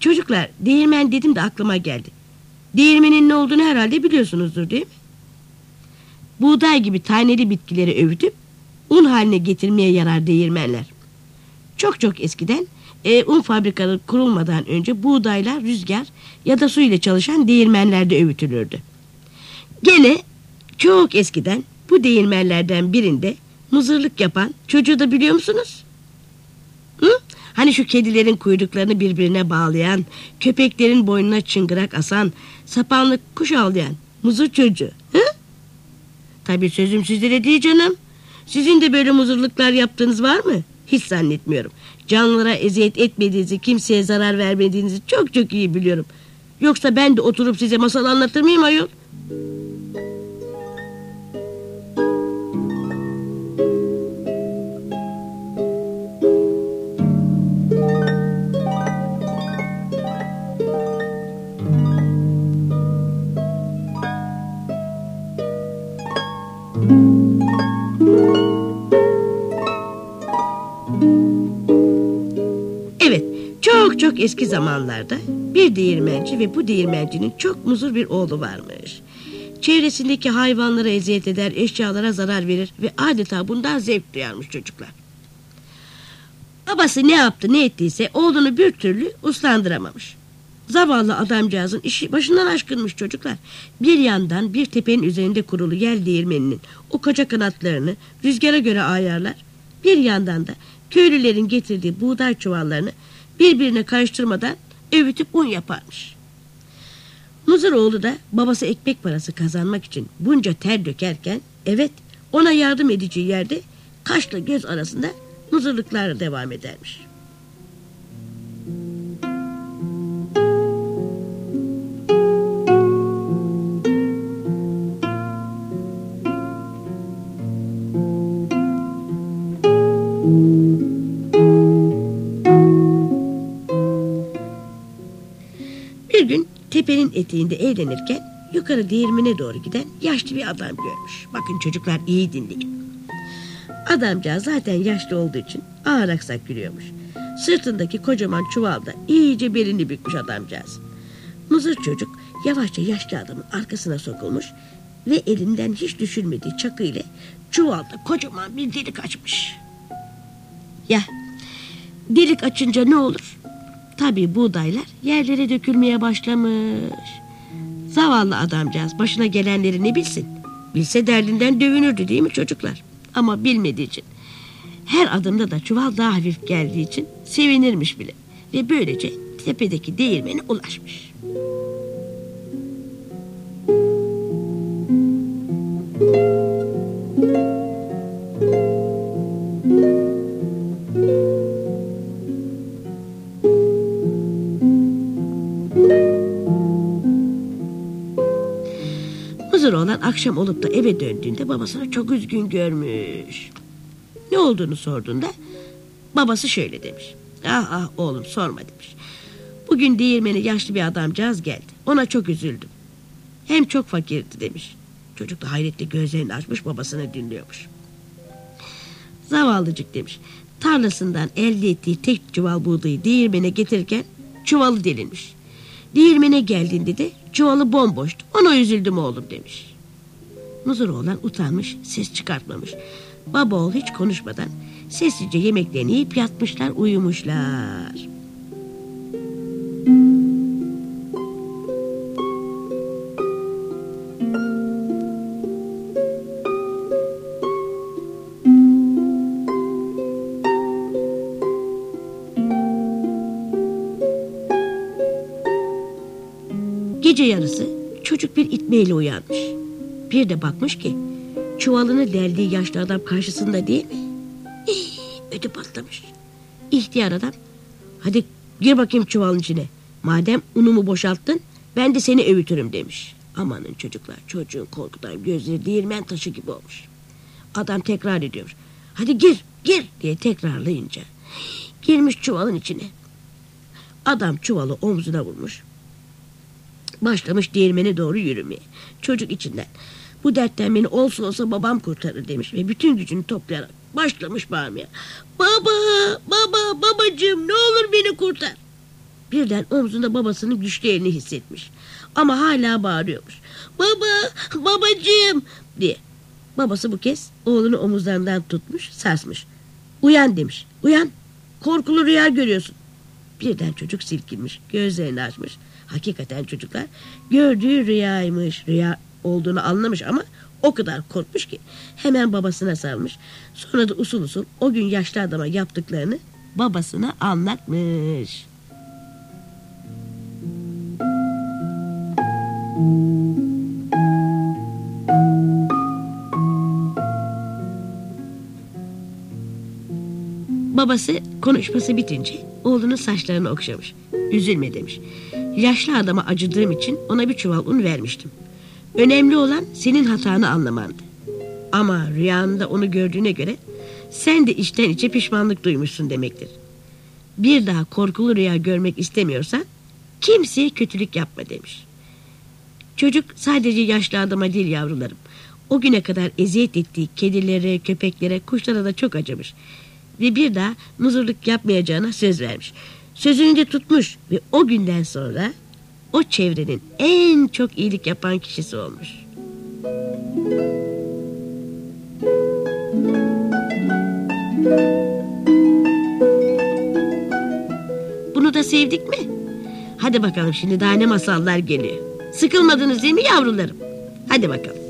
Çocuklar değirmen dedim de aklıma geldi. Değirmenin ne olduğunu herhalde biliyorsunuzdur değil mi? Buğday gibi taneli bitkileri övütüp un haline getirmeye yarar değirmenler. Çok çok eskiden e, un fabrikaları kurulmadan önce buğdaylar rüzgar ya da su ile çalışan değirmenlerde övütülürdü. Gene çok eskiden bu değirmenlerden birinde mızırlık yapan çocuğu da biliyor musunuz? Hı? Hani şu kedilerin kuyruklarını birbirine bağlayan, köpeklerin boynuna çıngırak asan, sapanlı kuş avlayan muzur çocuğu. Hı? Tabii sözüm sizlere değil canım. Sizin de böyle muzurluklar yaptığınız var mı? Hiç zannetmiyorum. Canlılara eziyet etmediğinizi, kimseye zarar vermediğinizi çok çok iyi biliyorum. Yoksa ben de oturup size masal anlatır mıyım ayol? Çok çok eski zamanlarda bir değirmenci ve bu değirmencinin çok muzur bir oğlu varmış. Çevresindeki hayvanlara eziyet eder, eşyalara zarar verir ve adeta bundan zevk duyarmış çocuklar. Babası ne yaptı ne ettiyse oğlunu bir türlü uslandıramamış. Zavallı adamcağızın işi başından aşkınmış çocuklar. Bir yandan bir tepenin üzerinde kurulu yel değirmeninin o koca kanatlarını rüzgara göre ayarlar. Bir yandan da köylülerin getirdiği buğday çuvallarını birbirine karıştırmadan övütüp un yaparmış. Muzuroğlu da babası ekmek parası kazanmak için bunca ter dökerken evet ona yardım edeceği yerde kaşla göz arasında muzurluklarla devam edermiş. Gün tepenin eteğinde eğlenirken yukarı değirmene doğru giden yaşlı bir adam görmüş. Bakın çocuklar iyi dinleyin. Adamcağız zaten yaşlı olduğu için ağır aksak yürüyormuş. Sırtındaki kocaman çuvalda iyice belini bükmüş adamcağız. Muzur çocuk yavaşça yaşlı adamın arkasına sokulmuş ve elinden hiç düşürmediği çakı ile çuvalda kocaman bir delik açmış. Ya delik açınca ne olur? Tabii buğdaylar yerlere dökülmeye başlamış. Zavallı adamcağız başına gelenleri ne bilsin? Bilse derdinden dövünürdü değil mi çocuklar? Ama bilmediği için. Her adımda da çuval daha hafif geldiği için sevinirmiş bile. Ve böylece tepedeki değirmene ulaşmış. Akşam olup da eve döndüğünde babasını çok üzgün görmüş. Ne olduğunu sorduğunda babası şöyle demiş. Ah ah oğlum sorma demiş. Bugün değirmene yaşlı bir adamcağız geldi. Ona çok üzüldüm. Hem çok fakirdi demiş. Çocuk da hayretle gözlerini açmış babasını dinliyormuş. Zavallıcık demiş. Tarlasından elde ettiği tek çuval buğdayı değirmene getirirken çuvalı delinmiş. Değirmene geldiğinde de çuvalı bomboştu. Ona üzüldüm oğlum demiş. Muzur oğlan utanmış, ses çıkartmamış. Baba oğul hiç konuşmadan sessizce yemeklerini yiyip yatmışlar, uyumuşlar. Gece yarısı çocuk bir itmeyle uyanmış. Bir de bakmış ki çuvalını deldiği yaşlı adam karşısında değil mi? İy, ödü patlamış. İhtiyar adam hadi gir bakayım çuvalın içine. Madem unumu boşalttın ben de seni övütürüm demiş. Amanın çocuklar çocuğun korkudan gözleri değirmen taşı gibi olmuş. Adam tekrar ediyormuş. Hadi gir gir diye tekrarlayınca girmiş çuvalın içine. Adam çuvalı omzuna vurmuş. Başlamış değirmene doğru yürümeye. Çocuk içinden. Bu dertten beni olsun olsa babam kurtarır demiş. Ve bütün gücünü toplayarak başlamış bağırmaya. Baba, baba, babacığım ne olur beni kurtar. Birden omzunda babasının güçlü elini hissetmiş. Ama hala bağırıyormuş. Baba, babacığım diye. Babası bu kez oğlunu omuzlarından tutmuş, sarsmış. Uyan demiş. Uyan. Korkulu rüya görüyorsun. Birden çocuk silkinmiş, gözlerini açmış. Hakikaten çocuklar gördüğü rüyaymış. Rüya olduğunu anlamış ama o kadar korkmuş ki hemen babasına sarmış. Sonra da usul usul o gün yaşlı adama yaptıklarını babasına anlatmış. Babası konuşması bitince oğlunun saçlarını okşamış. Üzülme demiş. Yaşlı adama acıdığım için ona bir çuval un vermiştim. Önemli olan senin hatanı anlamandı. Ama rüyanda onu gördüğüne göre sen de içten içe pişmanlık duymuşsun demektir. Bir daha korkulu rüya görmek istemiyorsan kimseye kötülük yapma demiş. Çocuk sadece yaşlı adama değil yavrularım. O güne kadar eziyet ettiği kedilere, köpeklere, kuşlara da çok acımış. Ve bir daha muzurluk yapmayacağına söz vermiş. Sözünü de tutmuş ve o günden sonra o çevrenin en çok iyilik yapan kişisi olmuş. Bunu da sevdik mi? Hadi bakalım şimdi daha ne masallar geliyor. Sıkılmadınız değil mi yavrularım? Hadi bakalım.